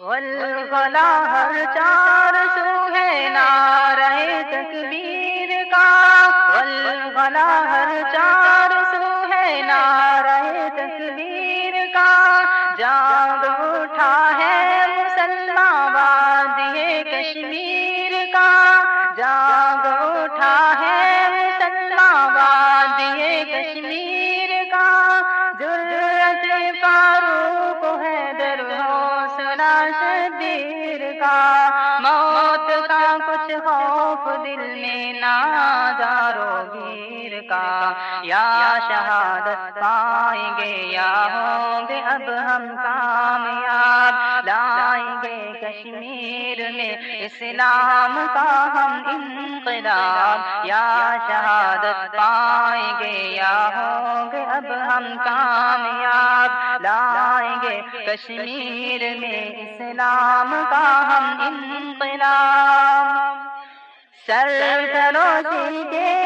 والغلا ہر چار سو ہے نعرہ تکبیر کا والغلا ہر چار شبیر کا، موت کا کچھ خوف دل میں نادارو گیر کا۔ یا شہادت پائیں گے یا ہوں گے اب ہم کشمیر میں اسلام کا ہم انقلاب یا شہادت پائیں گے یا ہوں گے اب ہم کامیاب۔ لائیں گے کشمیر میں اسلام کا ہم انقلاب۔ سر سروسی کے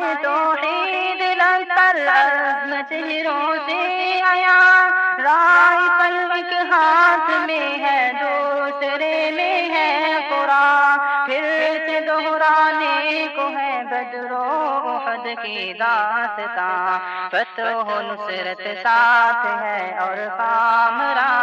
لب پر عزم چہروں سے آیا۔ رائے پلک ہاتھ میں ہے دوسرے میں ہے قرآن۔ پھر سے دہرانے کو ہے بدرو احد کی داستان۔ فتح و نصرت ساتھ ہے اور کامرانی ہم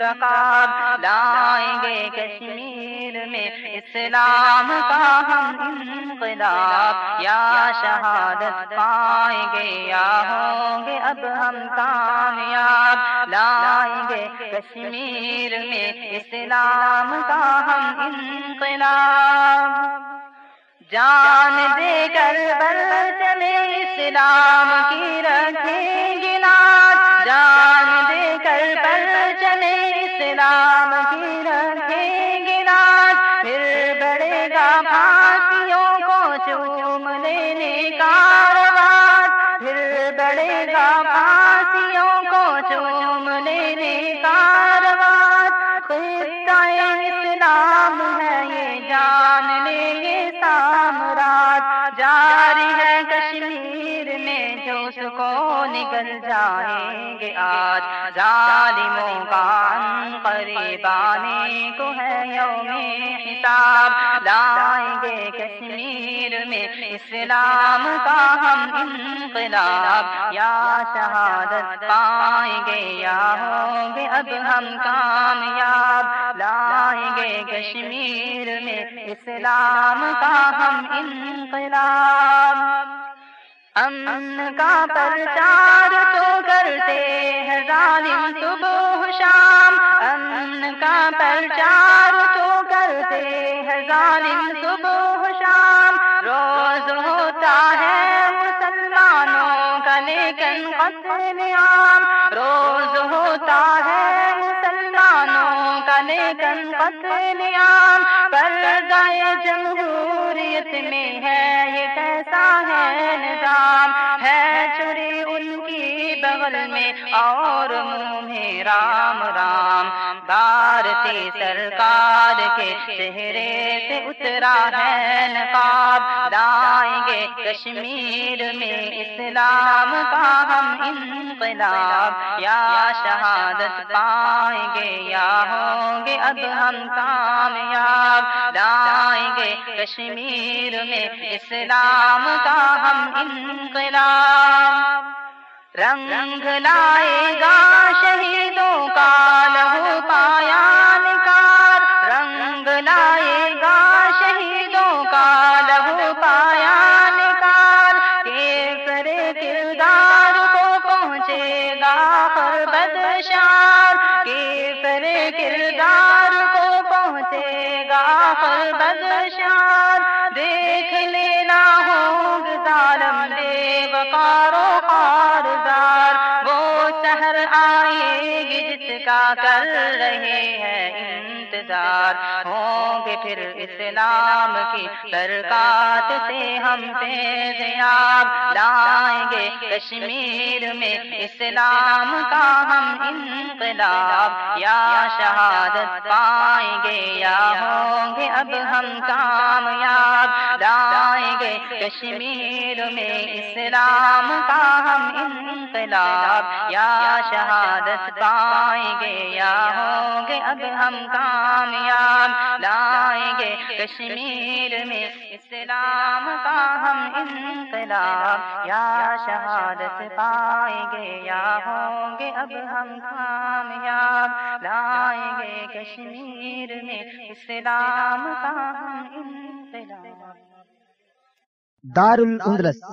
رکاب لائیں گے کشمیر میں۔ اسلام کا ہم انقلاب، یا شہادت پائیں گے، یا ہوں گے اب ہم کامیاب۔ لائیں گے کشمیر میں، اسلام کا ہم انقلاب۔ جان دے کر بل چلے اسلام کی اسلام پھر بڑھے گا پھانسیوں کو چوم لینے کا رواج پھر بڑھے گا پھانسیوں کو چوم لینے کا رواج خطہ اسلام ہے یہ جان لے یہ سامراج جاری ہے اس کو نکل جائیں گے آج۔ ظالموں کا قریب آنے کو ہے یوم حساب۔ لائیں گے کشمیر میں اسلام کا ہم انقلاب۔ یا شہادت پائیں گے، یا ہوں گے اب ہم کامیاب۔ لائیں گے کشمیر میں اسلام کا ہم انقلاب۔ امن کا پرچار تو کرتے ہیں ظالم صبح شام، امن کا پرچار تو کرتے ہیں ظالم صبح شام۔ روز ہوتا ہے مسلمانوں کا لیکن قتل عام روز ہوتا ہے لیکن قتل عام پر گئے جمہوریت میں ہے یہ کیسا ہے نظام؟ ہے چوری ان کی بغل میں اور منہ میں رام۔ رام۔ بھارتی سرکار کے چہرے سے اترا ہے نقاب لائیں گے کشمیر میں اسلام کا ہم انقلاب۔ یا شہادت پائیں گے یا ہوں گے اب ہم کامیاب۔ لائیں گے کشمیر میں اسلام کا ہم انقلاب۔ رنگ لائے گا شہیدوں کا کردار کو پہنچے گا پر بدشار کیسر کردار کو پہنچے گا پر بدشار دیکھ لینا ہوں ظالم دے بکارو خارزار وہ شہر آئے گی جس کا کر انتظار ہوں گے پھر اسلام کی برکات سے ہم فیضیاب لائیں گے کشمیر میں اسلام کا ہم انقلاب یا شہادت پائیں گے یا ہوں گے اب ہم کامیاب لائیں گے کشمیر میں اسلام کا ہم انقلاب یا شہادت پائیں گے یا ہوں گے اب ہم کام کامیاب لائیں گے کشمیر میں اسلام کا ہم انقلاب۔ یا شہادت پائیں گے یا ہوں گے اب ہم کامیاب لائیں گے کشمیر میں اسلام کا ہم انقلاب۔ دار الاندلس